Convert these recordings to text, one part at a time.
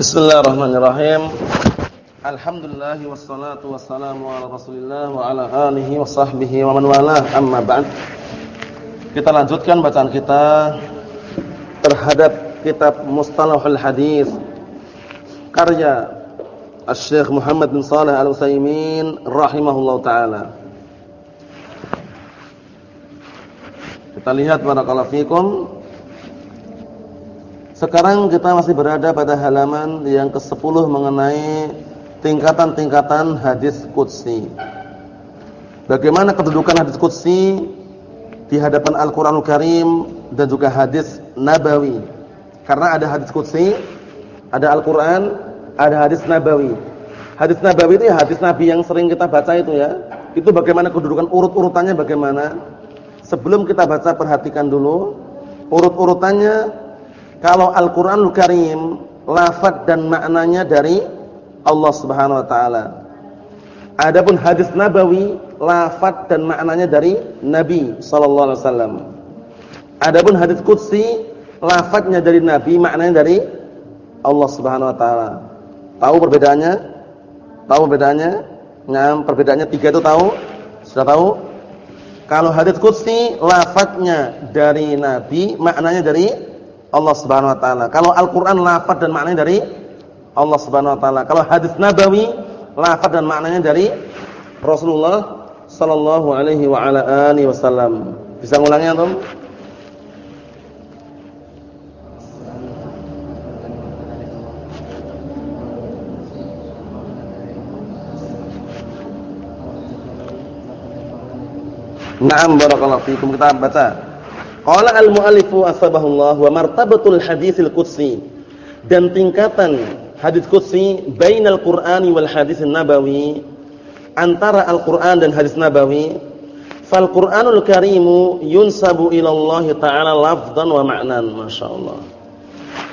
Bismillahirrahmanirrahim. Alhamdulillah wassalatu wassalamu ala Rasulillah wa ala alihi wa sahbihi wa man walah. Amma ba'd. Kita lanjutkan bacaan kita terhadap kitab Mustalahul Hadis karya Asy-Syaikh Muhammad bin Shalih Al-Utsaimin rahimahullahu taala. Kita lihat barakallahu fikum sekarang kita masih berada pada halaman yang ke-10 mengenai tingkatan-tingkatan hadis qudsi. Bagaimana kedudukan hadis qudsi di hadapan Al-Qur'anul Karim dan juga hadis nabawi. Karena ada hadis qudsi, ada Al-Qur'an, ada hadis nabawi. Hadis nabawi itu ya hadis nabi yang sering kita baca itu ya. Itu bagaimana kedudukan urut-urutannya bagaimana? Sebelum kita baca perhatikan dulu urut-urutannya kalau Al-Qur'anul Karim lafaz dan maknanya dari Allah Subhanahu wa taala. Adapun hadis nabawi lafaz dan maknanya dari Nabi sallallahu alaihi wasallam. Adapun hadis qudsi lafaznya dari Nabi, maknanya dari Allah Subhanahu wa taala. Tahu perbedaannya? Tahu perbedaannya? Nah, perbedaannya tiga itu tahu? Sudah tahu? Kalau hadis qudsi lafaznya dari Nabi, maknanya dari Allah Subhanahu wa taala. Kalau Al-Qur'an lafaz dan maknanya dari Allah Subhanahu wa taala. Kalau hadis nabawi lafaz dan maknanya dari Rasulullah sallallahu alaihi wa ala alihi wasallam. Bisa ngulangnya antum? Naam barakallahu fikum kita baca. Qala al-muallifu asbahullah wa martabatul hadisil qudsi. Dan tingkatan hadis qudsi bainal Qur'ani wal hadis nabawi antara Al-Qur'an dan hadis nabawi fal Qur'anul karimu yunsabu ila Allah taala lafdhan wa ma'nan masyaallah.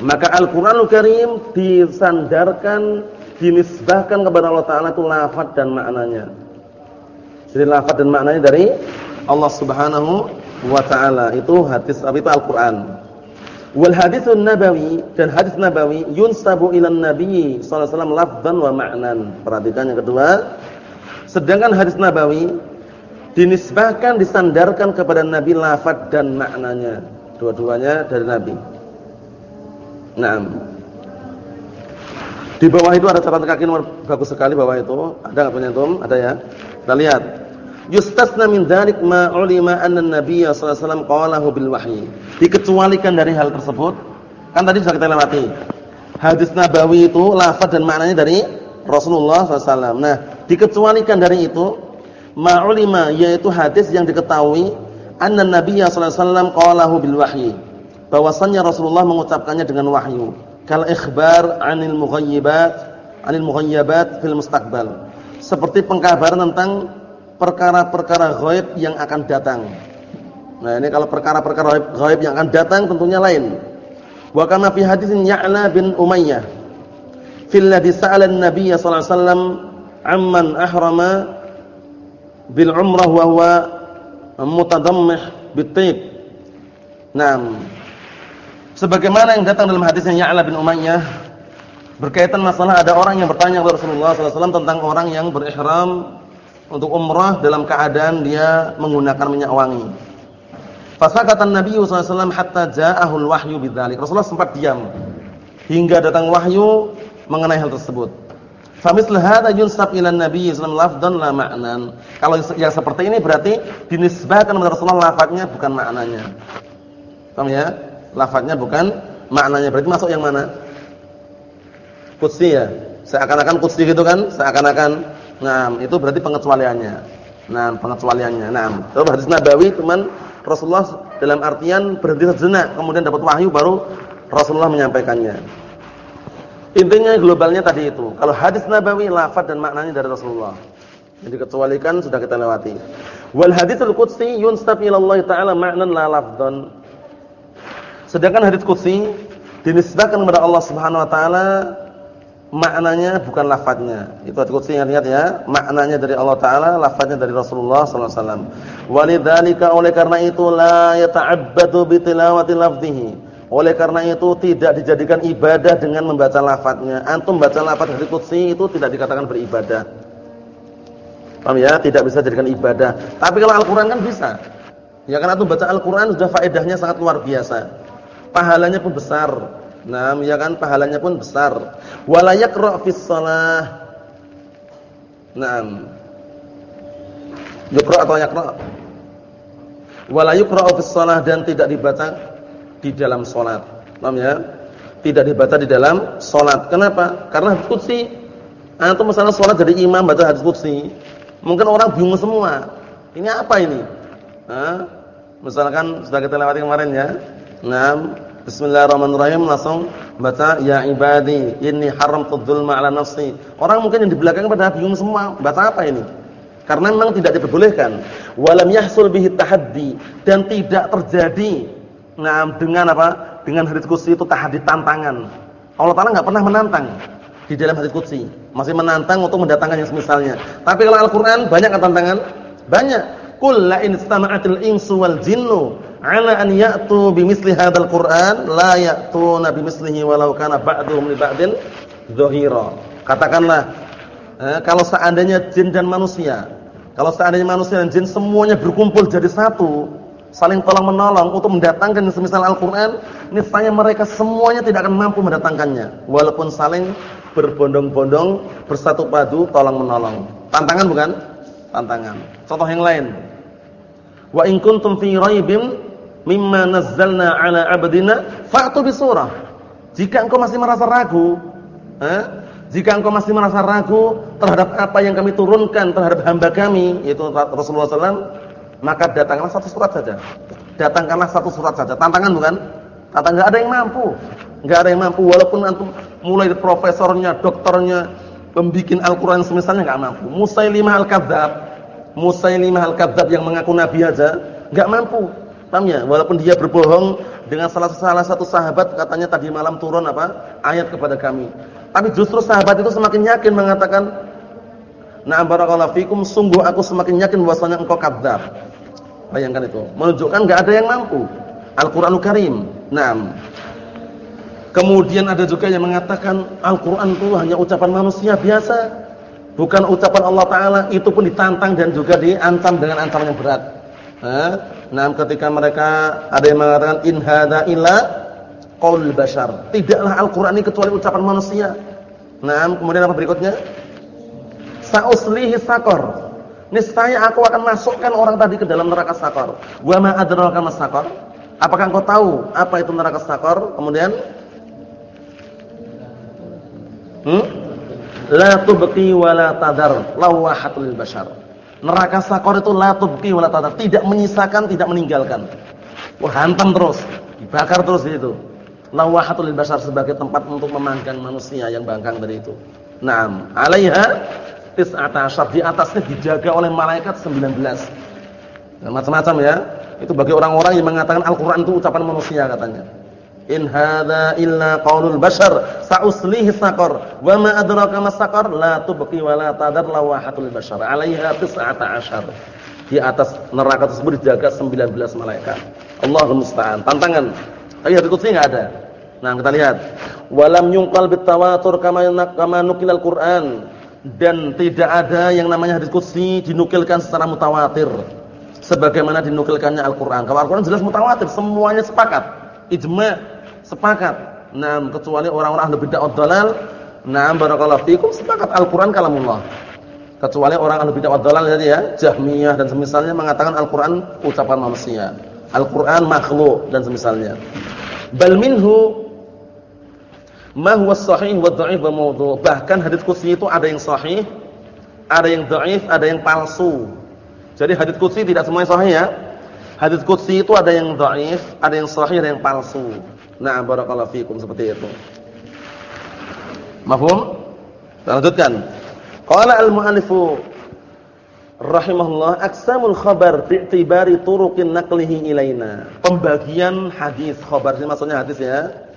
Maka Al-Qur'anul Karim disandarkan dinisbahkan kepada Allah taala itu lafaz dan maknanya. Jadi lafaz dan maknanya dari Allah Subhanahu wa ta'ala. Itu hadis apa itu Al-Qur'an. Wal haditsun nabawi dan hadis nabawi yunsabu ila nabi sallallahu alaihi wasallam lafdhan wa ma'nan. Perhatikan yang kedua. Sedangkan hadis nabawi dinisbahkan disandarkan kepada nabi lafaz dan maknanya. Dua-duanya dari nabi. Naam. Di bawah itu ada catatan kaki nomor bagus sekali bawah itu. Ada enggak punya antum? Ada ya? Kita lihat. Yustasna min dzalik ma ulima anna an-nabiy sallallahu alaihi wasallam bil wahyi. Dikecualikan dari hal tersebut. Kan tadi sudah kita lewati. Hadis nabawi itu lafaz dan maknanya dari Rasulullah SAW. Nah, dikecualikan dari itu ma ulima yaitu hadis yang diketahui anna an-nabiy sallallahu alaihi wasallam bil wahyi. Bahwasannya Rasulullah mengucapkannya dengan wahyu. Kal ikhbar 'anil mughayyibat 'anil mughayyibat fil mustaqbal. Seperti pengkabaran tentang perkara-perkara gaib yang akan datang. Nah, ini kalau perkara-perkara gaib yang akan datang tentunya lain. Wa kama fi hadisin Ya'la bin Umayyah fil ladzi sa'ala an-nabiy sallallahu alaihi wasallam amman ahrama bil umrah wa huwa mutadammih bit-tib. Naam. Sebagaimana yang datang dalam hadisnya Ya'la bin Umayyah berkaitan masalah ada orang yang bertanya kepada Rasulullah sallallahu alaihi wasallam tentang orang yang berihram untuk umrah dalam keadaan dia menggunakan minyak wangi. Fasakata Nabi wasallam hatta ja'ahul wahyu bidzalik. Rasulullah sempat diam hingga datang wahyu mengenai hal tersebut. Famisl hadza yunsab ila Nabi sallallahu lafdan la ma'nan. Kalau yang seperti ini berarti dinisbahkan kepada Rasulullah lafadznya bukan maknanya. Paham ya? Lafadznya bukan maknanya. Berarti masuk yang mana? Qudsi ya. Seakan-akan qudsi gitu kan? Seakan-akan Nah, itu berarti pengecualiannya. Nah, pengecualiannya. Nah, kalau hadis Nabawi cuman Rasulullah dalam artian berhenti sejenak, kemudian dapat wahyu baru Rasulullah menyampaikannya. Intinya globalnya tadi itu. Kalau hadis Nabawi lafaz dan maknanya dari Rasulullah. Jadi kecualikan sudah kita lewati. Wal haditsul qudsi yunstab ila Allah taala ma'nan la lafdhan. Sedangkan hadis qudsi dinisbahkan kepada Allah Subhanahu wa taala maknanya bukan lafadznya. Itu hadis qudsi lihat ya, maknanya dari Allah taala, lafadznya dari Rasulullah sallallahu alaihi wasallam. Walidzalika oleh karena itu la yata'abbadu bi tilawati lafdhihi Oleh karena itu tidak dijadikan ibadah dengan membaca lafadznya. Antum baca lafadz hadis qudsi itu tidak dikatakan beribadah. Paham ya? Tidak bisa dijadikan ibadah. Tapi kalau Al-Qur'an kan bisa. Ya karena antum baca Al-Qur'an sudah faedahnya sangat luar biasa. Pahalanya pun besar. Nah, ya kan pahalanya pun besar. Wala yaqra' fis shalah. Naam. Yaqra' atau yaqra'? Wala yuqra'u fis shalah dan tidak dibaca di dalam sholat. Paham ya? Tidak dibaca di dalam sholat. Kenapa? Karena qudsi. Antum misalnya sholat jadi imam baca hadis qudsi. Mungkin orang bingung semua. Ini apa ini? Hah? Misalkan sudah kita lewati kemarin ya. Nah, Bismillahirrahmanirrahim langsung baca ya ibadi inni haramtu dzulma ala nafsi. Orang mungkin yang di belakang pada bingung semua, baca apa ini? Karena memang tidak diperbolehkan. Walam yahsul bihi tahaddi dan tidak terjadi Nah, dengan apa? Dengan hadis qudsi itu tahaddi tantangan. Allah Taala enggak pernah menantang di dalam hadis qudsi. Masih menantang untuk mendatangkan yang semisalnya. Tapi kalau Al-Qur'an banyak tantangan? Banyak. Qul la in istama'atil insu wal jinnu 'ala an ya'tu bimithli hadzal Qur'an la ya'tuna bimithlihi walau kana ba'dhum li ba'din dhahira. Katakanlah eh, kalau seandainya jin dan manusia, kalau seandainya manusia dan jin semuanya berkumpul jadi satu, saling tolong menolong untuk mendatangkan semisal Al-Qur'an, niscaya mereka semuanya tidak akan mampu mendatangkannya walaupun saling berbondong-bondong, bersatu padu tolong menolong. Tantangan bukan? Tantangan. Contoh yang lain. Wa in kuntum fi raibim mimma nazzalna ala 'abdina fa'tu bi surah. Jika engkau masih merasa ragu, eh? Jika engkau masih merasa ragu terhadap apa yang kami turunkan terhadap hamba kami, yaitu Rasulullah SAW, maka datanglah satu surat saja. Datangkanlah satu surat saja. Tantangan bukan? Kata enggak ada yang mampu. Enggak ada yang mampu walaupun antum mulai profesornya, dokternya, pembikin Al-Qur'an semisalnya enggak mampu. Musailimah Al-Kadzdzab, Musailimah Al-Kadzdzab yang mengaku nabi aja enggak mampu. Paham ya? Walaupun dia berbohong dengan salah, salah satu sahabat katanya tadi malam turun apa? ayat kepada kami. Tapi justru sahabat itu semakin yakin mengatakan Nah barakallahu fikum sungguh aku semakin yakin bahwasanya engkau kadzdzab. Bayangkan itu. Menunjukkan enggak ada yang mampu. Al-Qur'anul Karim. Naam. Kemudian ada juga yang mengatakan Al-Qur'an itu hanya ucapan manusia biasa, bukan ucapan Allah taala, itu pun ditantang dan juga diancam dengan ancaman yang berat. Nah, ketika mereka ada yang mengatakan in hadza illa qaul bashar. Tidaklah Al-Qur'an ini kecuali ucapan manusia. Nah, kemudian apa berikutnya? Sa'uslihi sakor. Niscaya aku akan masukkan orang tadi ke dalam neraka sakor. Wa ma adraka mas sakor? Apakah engkau tahu apa itu neraka sakor? Kemudian Hmm? La tubqi wa la tadar lawahatul bashar. Neraka sakor itu la tubqi wa la tadar, tidak menyisakan, tidak meninggalkan. Wah, hantam terus, dibakar terus itu. Lawahatul bashar sebagai tempat untuk memanggang manusia yang bangkang dari itu. Naam, 'alaiha tis'ata di atasnya dijaga oleh malaikat 19. Nah, macam-macam ya. Itu bagi orang-orang yang mengatakan Al-Qur'an itu ucapan manusia katanya. In hadza illa qaulul bashar sa'uslihi saqar wa ma adraka mas saqar la tubqi wa la tadar lawahatul bashar 'alaiha tis'ata Di atas neraka tersebut dijaga 19 malaikat. Allahul musta'an. Tantangan. Tapi hadis qudsi enggak ada. Nah, kita lihat. Walam yunqal bitawatur kama kama nukilal Qur'an dan tidak ada yang namanya hadis qudsi dinukilkan secara mutawatir sebagaimana dinukilkannya Al-Qur'an. Kalau Al-Qur'an jelas mutawatir, semuanya sepakat, ijma' sepakat. Nah, kecuali orang-orang ahli bid'ah dalal, nah barakallahu fikum sepakat Al-Qur'an kalamullah. Kecuali orang ahli bid'ah dalal jadi ya, Jahmiyah dan semisalnya mengatakan Al-Qur'an ucapan manusia. Al-Qur'an makhluk dan semisalnya. Bal minhu ma huwa sahih wa dha'if wa mawdu'. Bahkan hadis qudsi itu ada yang sahih, ada yang dhaif, ada yang palsu. Jadi hadis qudsi tidak semuanya sahih ya. Hadis qudsi itu ada yang dhaif, ada yang sahih, ada yang palsu. Nah, barakallahu fikum seperti itu. Mafhum? Lanjutkan. Qala al-mu'allifu rahimahullah aqsamul khabar bi'tibari turuqin naqlihi ilaina. Pembagian hadis khabar ini maksudnya hadis ya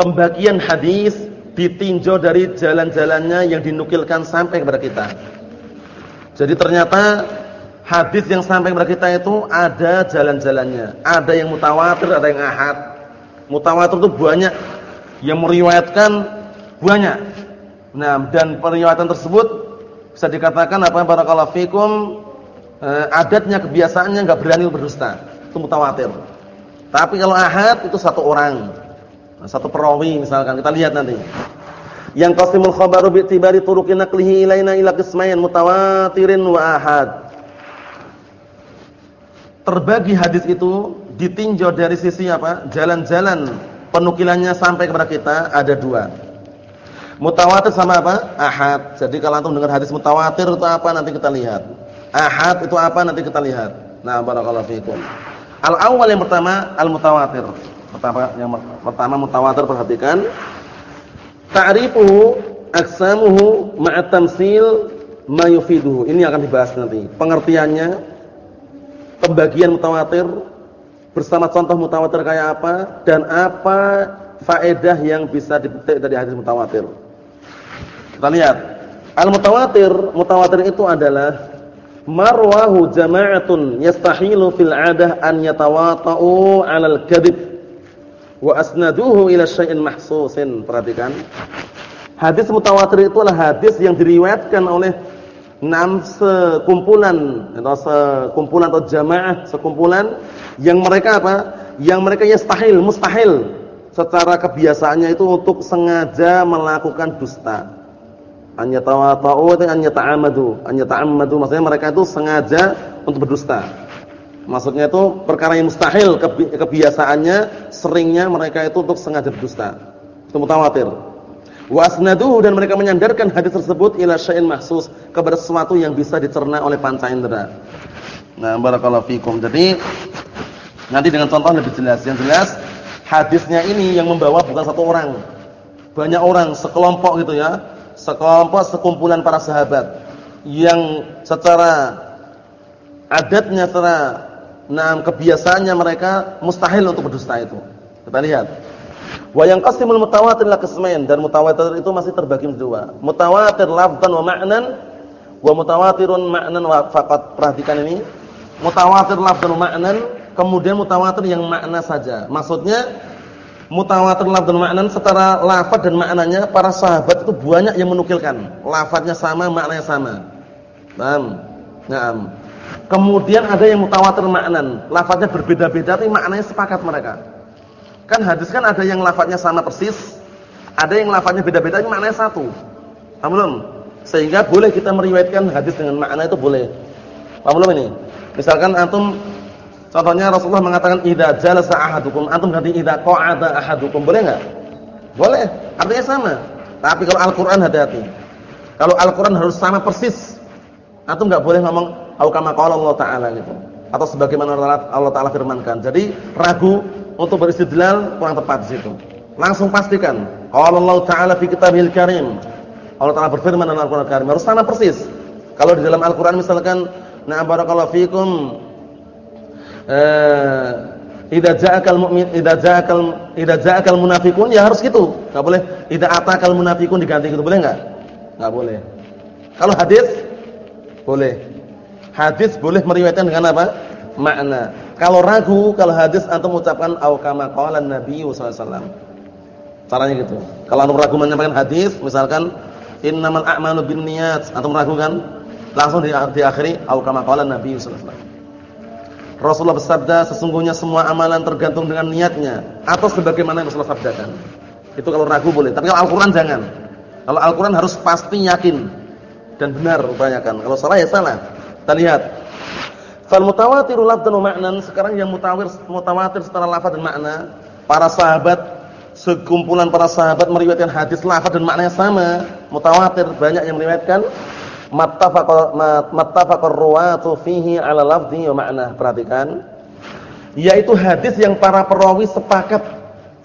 pembagian hadis ditinjau dari jalan-jalannya yang dinukilkan sampai kepada kita. Jadi ternyata hadis yang sampai kepada kita itu ada jalan-jalannya. Ada yang mutawatir, ada yang ahad. Mutawatir itu banyak yang meriwayatkan banyak. Nah, dan periwayatan tersebut bisa dikatakan apa barakallahu fikum eh, adatnya kebiasaannya enggak berani berdusta. Itu mutawatir. Tapi kalau ahad itu satu orang. Nah, satu perawi misalkan kita lihat nanti. Yang qasimul khabaru bi tibari turuqi naqlihi ilaina ila qismain mutawatirin wa ahad. Terbagi hadis itu ditinjau dari sisi apa? Jalan-jalan penukilannya sampai kepada kita ada dua. Mutawatir sama apa? Ahad. Jadi kalau antum dengar hadis mutawatir itu apa nanti kita lihat. Ahad itu apa nanti kita lihat. Nah, barakallahu fiikum. Al-awwal yang pertama al-mutawatir. Pertama yang pertama mutawatir perhatikan. Ta'rifuhu aqsamuhu ma'a tamsil ma. Ini akan dibahas nanti. Pengertiannya pembagian mutawatir bersama contoh mutawatir kayak apa dan apa faedah yang bisa dipetik dari hadis mutawatir. Kita lihat. Al-mutawatir, mutawatir itu adalah marwahu jama'atun yastahilu fil 'adah an yatawata'u 'alal kadhib wa asnaduhu ila syai'in mahsusin. Perhatikan. Hadis mutawatir itu adalah hadis yang diriwayatkan oleh enam sekumpulan atau sekumpulan atau jamaah sekumpulan yang mereka apa? Yang mereka yastahil, mustahil secara kebiasaannya itu untuk sengaja melakukan dusta. Anya tawata'u dan anya ta'amadu. Anya ta'amadu maksudnya mereka itu sengaja untuk berdusta. Maksudnya itu perkara yang mustahil kebiasaannya seringnya mereka itu untuk sengaja berdusta. Itu mutawatir. Wa dan mereka menyandarkan hadis tersebut ila syai'in mahsus kepada sesuatu yang bisa dicerna oleh panca indera. Nah, barakallahu fikum. Jadi nanti dengan contoh lebih jelas. Yang jelas hadisnya ini yang membawa bukan satu orang. Banyak orang, sekelompok gitu ya. Sekelompok sekumpulan para sahabat yang secara adatnya secara nah kebiasaannya mereka mustahil untuk berdusta itu. Kita lihat. Wa yanqasimul mutawatir ila qismain dan mutawatir itu masih terbagi menjadi dua. Mutawatir lafdan wa ma'nan wa mutawatirun ma'nan wa faqat. Perhatikan ini. Mutawatir lafdan wa ma'nan, kemudian mutawatir yang makna saja. Maksudnya mutawatir lafdan wa ma'nan secara lafaz dan maknanya para sahabat itu banyak yang menukilkan. Lafaznya sama, maknanya sama. Paham? Naam. Kemudian ada yang mutawatir maknan, lafaznya berbeda-beda tapi maknanya sepakat mereka. Kan hadis kan ada yang lafadznya sama persis, ada yang lafadznya beda-beda tapi maknanya satu. Paham belum? Sehingga boleh kita meriwayatkan hadis dengan makna itu boleh. Paham belum ini? Misalkan antum contohnya Rasulullah mengatakan idza jalasa ahadukum, antum ganti idza qa'ada ahadukum, boleh enggak? Boleh, artinya sama. Tapi kalau Al-Qur'an hati-hati. Kalau Al-Qur'an harus sama persis. Antum enggak boleh ngomong au kama qala Allah taala gitu. Atau sebagaimana Allah taala firmankan. Jadi ragu untuk beristidlal kurang tepat di situ. Langsung pastikan. Qala Allah Ta'ala fi Kitabil Karim. Allah Ta'ala berfirman dalam Al-Qur'an Karim harus sama persis. Kalau di dalam Al-Qur'an misalkan na barakallahu fikum eh idza ja'akal mu'min idza ja'akal idza ja'akal munafiqun ya harus gitu. Enggak boleh idza atakal munafiqun diganti gitu boleh enggak? Enggak boleh. Kalau hadis boleh. Hadis boleh meriwayatkan dengan apa? Makna. Kalau ragu, kalau hadis antum ucapkan au kama qala Nabi sallallahu alaihi wasallam. Caranya gitu. Kalau antum ragu menyampaikan hadis, misalkan innamal a'malu binniyat, antum ragu kan? Langsung di, diakhiri au kama qala Nabi sallallahu alaihi wasallam. Rasulullah bersabda, sesungguhnya semua amalan tergantung dengan niatnya atau sebagaimana yang Rasulullah sabdakan. Itu kalau ragu boleh, tapi kalau Al-Qur'an jangan. Kalau Al-Qur'an harus pasti yakin dan benar upayakan. Kalau salah ya salah. Kita lihat Fal mutawatiru lafdan wa ma'nan, sekarang yang mutawatir mutawatir secara lafaz dan makna, para sahabat sekumpulan para sahabat meriwayatkan hadis lafaz dan maknanya sama, mutawatir banyak yang meriwayatkan mattafaqa mattafaqar ruwatu fihi 'ala lafdhi wa ma'na. Perhatikan. Yaitu hadis yang para perawi sepakat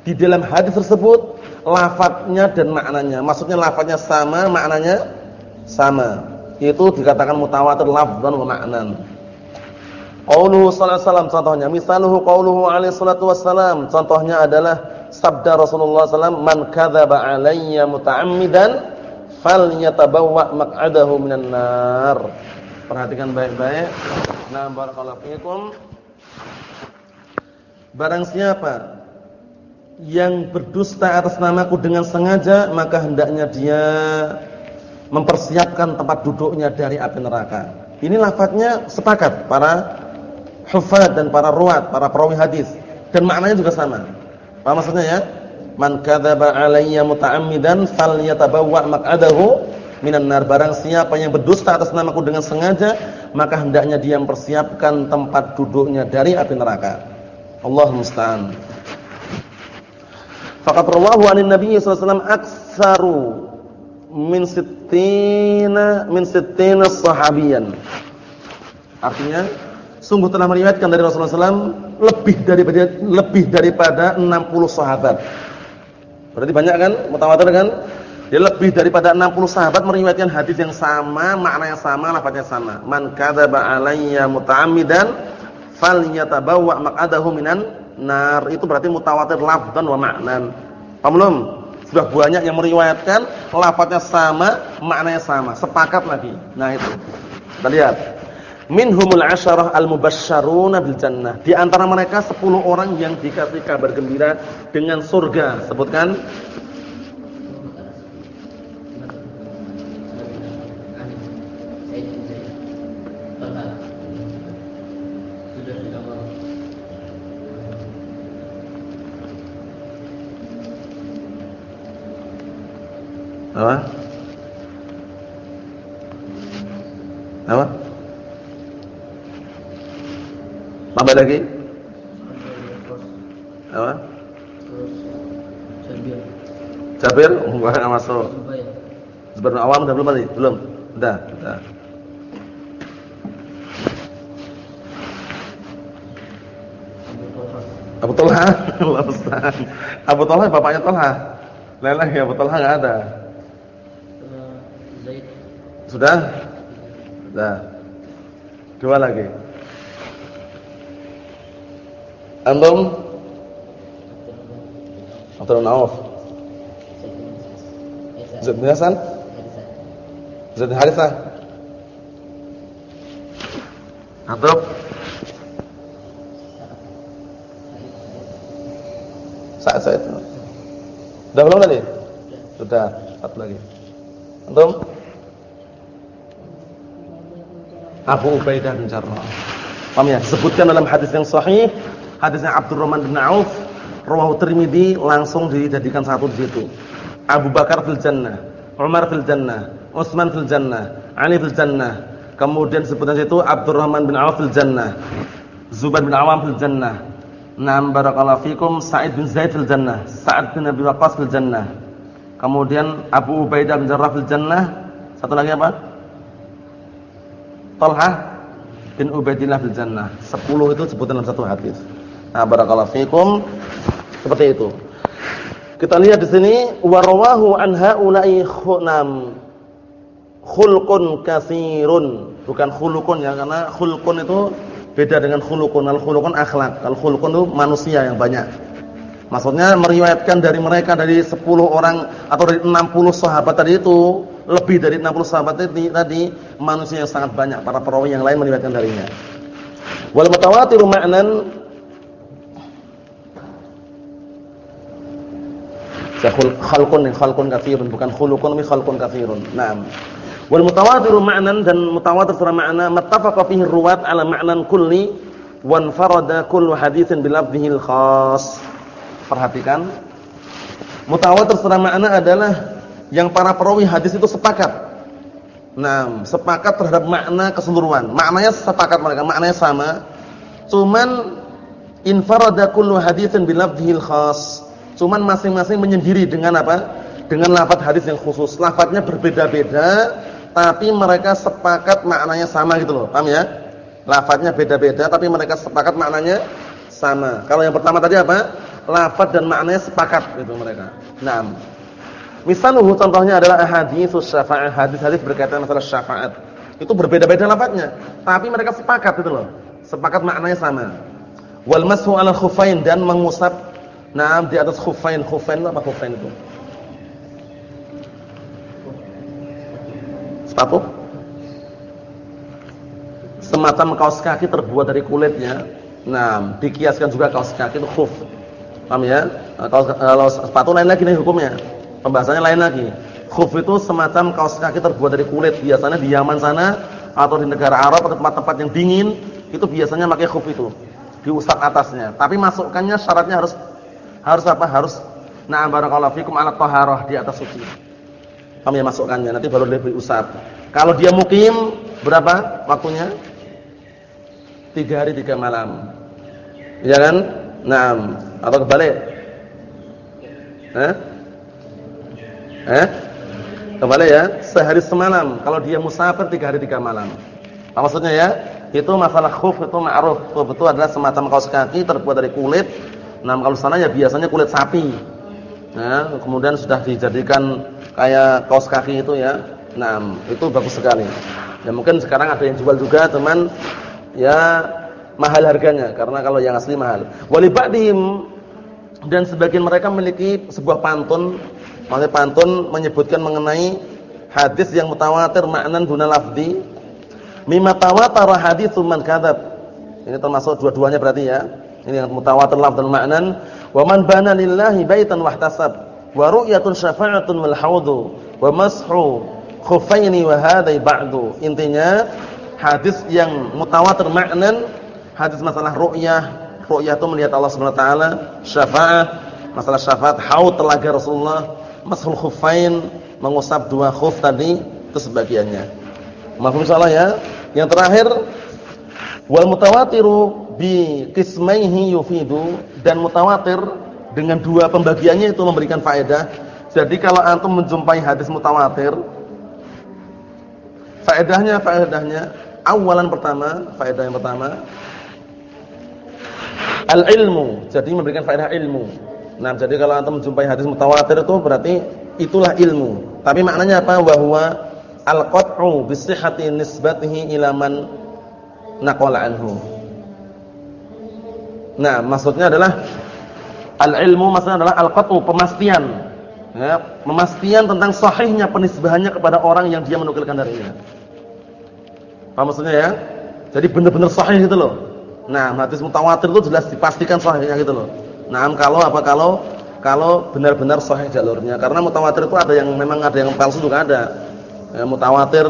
di dalam hadis tersebut lafadznya dan maknanya. Maksudnya lafadznya sama, maknanya sama. Itu dikatakan mutawatir lafdan wa ma'nan. Qauluhu sallallahu alaihi wasallam contohnya, misaluhu qauluhu alaihi salatu wassalam, contohnya adalah sabda Rasulullah sallallahu man kadzaba alayya muta'ammidan falyatabawwa maq'adahu minan nar. Perhatikan baik-baik. Nah, barakallahu fiikum. Barang siapa yang berdusta atas namaku dengan sengaja maka hendaknya dia mempersiapkan tempat duduknya dari api neraka. Ini lafadznya sepakat para hufad dan para ruwat, para perawi hadis dan maknanya juga sama. Apa maksudnya ya? Man kadzaba alayya muta'ammidan falyatabawwa maq'adahu minan nar. Barang siapa yang berdusta atas namaku dengan sengaja, maka hendaknya dia mempersiapkan tempat duduknya dari api neraka. Allah musta'an. Faqad rawahu 'anin Nabi sallallahu alaihi wasallam aktsaru min sittina min sittina sahabiyan. Artinya sungguh telah meriwayatkan dari Rasulullah SAW lebih daripada lebih daripada 60 sahabat. Berarti banyak kan? Mutawatir kan? Dia lebih daripada 60 sahabat meriwayatkan hadis yang sama, maknanya sama, lafaznya sama. Man kadzaba alayya muta'ammidan falyatabawwa maq'adahu minan nar itu berarti mutawatir lafdan wa ma'nan. Paham belum? Sudah banyak yang meriwayatkan lafadznya sama, maknanya sama, sepakat lagi. Nah itu. Kita lihat. Minhumul asyarah al-mubasysyaruna bil jannah. Di antara mereka 10 orang yang dikasih kabar gembira dengan surga. Sebutkan Apa? Apa? Tambah lagi? Apa? Jabir. Jabir? Enggak masuk. Zubair Awam udah belum tadi? Belum. Udah, udah. Abu Talha, Allah Ustaz. Abu Talha bapaknya Talha. Lelah ya Abu Talha enggak ada. Sudah? Sudah. Dua lagi. Antum? Abdul Nauf. Zaid bin Hasan? Zaid bin Harithah? Antum? Saat saya itu. Sudah belum tadi? Sudah. Satu lagi. Antum? Abu Ubaidah bin Jarrah. Paham ya? Sebutkan dalam hadis yang sahih, hadisnya Abdurrahman bin Auf, rawahu Tirmizi langsung dijadikan satu di situ. Abu Bakar fil jannah, Umar fil jannah, Utsman fil jannah, Ali fil jannah. Kemudian sebutan situ Abdurrahman bin Auf fil jannah, Zubair bin Awam fil jannah. Naam barakallahu fikum Sa'id bin Zaid fil jannah, Sa'ad bin Abi Waqqas fil jannah. Kemudian Abu Ubaidah bin Jarrah fil jannah. Satu lagi apa? Talha bin Ubaidillah bil jannah. 10 itu sebutan dalam satu hadis. Nah, barakallahu fikum. Seperti itu. Kita lihat di sini warawahu an haula'i khunam khulqun katsirun, bukan khuluqun ya karena khulqun itu beda dengan khuluqun. Al khuluqun akhlak, al khuluqun itu manusia yang banyak. Maksudnya meriwayatkan dari mereka dari 10 orang atau dari 60 sahabat tadi itu lebih dari 60 sahabat tadi, tadi manusia yang sangat banyak para perawi yang lain meriwayatkan darinya. Wal mutawatir ma'nan khalqun khalqun katsirun bukan khuluqun mi khalqun katsirun. Naam. Wal mutawatir ma'nan dan mutawatir secara makna mattafaqa ruwat ala ma'nan kulli wan farada kullu haditsin bil lafdhihi khas. Perhatikan. Mutawatir secara makna adalah yang para perawi hadis itu sepakat. Nah, sepakat terhadap makna keseluruhan. Maknanya sepakat mereka, maknanya sama. Cuman infarada kullu haditsin bilafdhil khas. Cuman masing-masing menyendiri dengan apa? Dengan lafaz hadis yang khusus. Lafaznya berbeda-beda, tapi mereka sepakat maknanya sama gitu loh. Paham ya? Lafaznya beda-beda tapi mereka sepakat maknanya sama. Kalau yang pertama tadi apa? Lafaz dan maknanya sepakat gitu mereka. Nah, Misalnya contohnya adalah haditsus syafaat, hadis-hadis berkaitan masalah syafaat. Itu berbeda-beda lafadznya, tapi mereka sepakat itu loh. Sepakat maknanya sama. Wal mashu 'ala khuffain dan mengusap nah di atas khuffain. Khuffain apa khuffain itu? Sepatu? Semacam kaos kaki terbuat dari kulitnya. Nah, dikiaskan juga kaos kaki itu khuf. Paham ya? Nah, kalau, kalau sepatu lain lagi nih hukumnya. Pembahasannya lain lagi. Khuf itu semacam kaos kaki terbuat dari kulit. Biasanya di Yaman sana atau di negara Arab atau tempat-tempat yang dingin itu biasanya pakai khuf itu. Diusap atasnya. Tapi masukkannya syaratnya harus harus apa? Harus na'am barakallahu fikum ala taharah di atas suci. Kami ya masukkannya nanti baru lebih usap. Kalau dia mukim berapa waktunya? Tiga hari tiga malam. Ya kan? Naam. Atau kebalik? Eh? Eh? Kembali ya, sehari semalam. Kalau dia musafir tiga hari tiga malam. Apa maksudnya ya? Itu masalah khuf itu ma'ruf. Khuf itu adalah semacam kaos kaki terbuat dari kulit. Nah, kalau sana ya biasanya kulit sapi. Nah, kemudian sudah dijadikan kayak kaos kaki itu ya. Nah, itu bagus sekali. Ya mungkin sekarang ada yang jual juga, teman. Ya mahal harganya karena kalau yang asli mahal. Wali ba'dihim dan sebagian mereka memiliki sebuah pantun Maksudnya pantun menyebutkan mengenai hadis yang mutawatir maknan guna lafzi. Mimma tawatara haditsu man kadzab. Ini termasuk dua-duanya berarti ya. Ini mutawatir lafzan maknan. Wa man bana lillahi baitan wahtasab wa ru'yatun syafa'atun wal haudhu wa mashu khuffaini wa hadai ba'du. Intinya hadis yang mutawatir maknan, hadis masalah ru'yah, ru'yah itu melihat Allah Subhanahu wa taala, syafa'ah, masalah syafaat haud telaga Rasulullah mashul khuffain, mengusap dua khuf tadi itu sebagiannya. Mahfum salah ya. Yang terakhir wal mutawatiru bi qismaihi yufidu dan mutawatir dengan dua pembagiannya itu memberikan faedah. Jadi kalau antum menjumpai hadis mutawatir faedahnya faedahnya awalan pertama, faedah yang pertama al-ilmu. Jadi memberikan faedah ilmu Nah, jadi kalau antum menjumpai hadis mutawatir itu berarti itulah ilmu. Tapi maknanya apa? Wa huwa al-qat'u bi sihhati nisbatihi ila man naqala anhu. Nah, maksudnya adalah al-ilmu maksudnya adalah al-qat'u pemastian. Ya, pemastian tentang sahihnya penisbahannya kepada orang yang dia menukilkan darinya. Apa maksudnya ya? Jadi benar-benar sahih gitu loh. Nah, hadis mutawatir itu jelas dipastikan sahihnya gitu loh. Nah, kalau apa kalau kalau benar-benar sahih jalurnya. Karena mutawatir itu ada yang memang ada yang palsu juga ada. Ya, mutawatir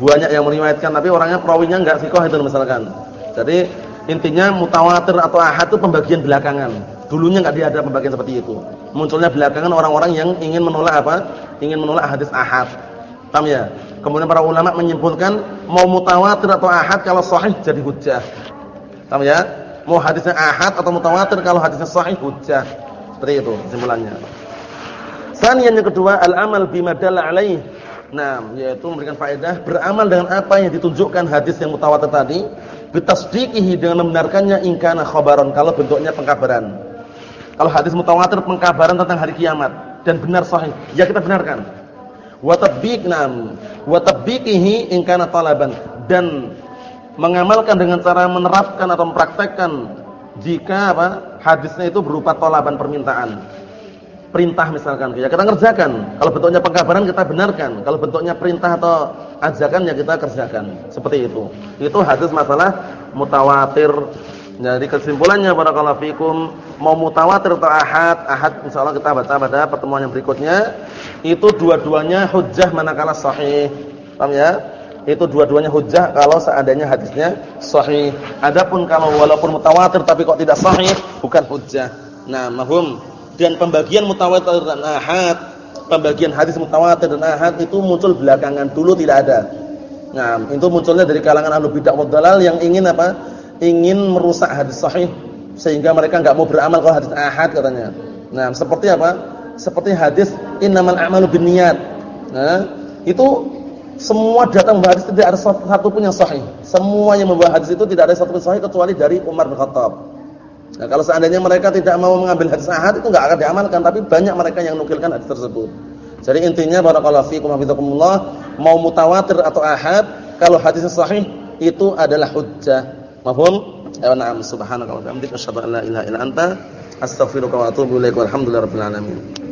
banyak yang meriwayatkan tapi orangnya perawinya enggak sikoh itu misalkan. Jadi intinya mutawatir atau ahad itu pembagian belakangan. Dulunya enggak ada pembagian seperti itu. Munculnya belakangan orang-orang yang ingin menolak apa? Ingin menolak hadis ahad. Paham ya? Kemudian para ulama menyimpulkan mau mutawatir atau ahad kalau sahih jadi hujjah. Paham ya? Mau hadisnya ahad atau mutawatir kalau hadisnya sahih hujjah. Seperti itu kesimpulannya. Sanian yang kedua al-amal bima alaih. Nah, yaitu memberikan faedah beramal dengan apa yang ditunjukkan hadis yang mutawatir tadi, bitasdiqihi dengan membenarkannya in kana khabaran kalau bentuknya pengkabaran. Kalau hadis mutawatir pengkabaran tentang hari kiamat dan benar sahih, ya kita benarkan. Wa tatbiq nam, wa tatbiqihi in kana talaban dan mengamalkan dengan cara menerapkan atau mempraktekkan jika apa hadisnya itu berupa tolaban permintaan perintah misalkan. Ya kita ngerjakan kalau bentuknya pengkabaran kita benarkan. Kalau bentuknya perintah atau ajakan ya kita kerjakan. Seperti itu. Itu hadis masalah mutawatir. Jadi kesimpulannya barakallahu fikum mau mutawatir atau ahad ahad insyaallah kita baca pada pertemuan yang berikutnya. Itu dua-duanya hujjah manakala sahih. Paham ya? Itu dua-duanya hujjah kalau seandainya hadisnya sahih. Adapun kalau walaupun mutawatir tapi kok tidak sahih, bukan hujjah. Nah, mahum. Dan pembagian mutawatir dan ahad, pembagian hadis mutawatir dan ahad itu muncul belakangan, dulu tidak ada. Nah, itu munculnya dari kalangan ahlu bidah wad dalal yang ingin apa? Ingin merusak hadis sahih sehingga mereka enggak mau beramal kalau hadis ahad katanya. Nah, seperti apa? Seperti hadis innamal a'malu binniyat. Nah, itu semua datang membahas hadis tidak ada satu pun yang sahih. Semua yang membahas hadis itu tidak ada satu pun sahih kecuali dari Umar bin Khattab. Nah, kalau seandainya mereka tidak mau mengambil hadis ahad itu enggak akan diamalkan, tapi banyak mereka yang nukilkan hadis tersebut. Jadi intinya barakallahu fiikum hafizakumullah, mau mutawatir atau ahad, kalau hadisnya sahih itu adalah hujjah. Mafhum? Ya na'am subhanakallahumma wa asyhadu an la ilaha illa anta astaghfiruka wa atubu walhamdulillahi rabbil alamin.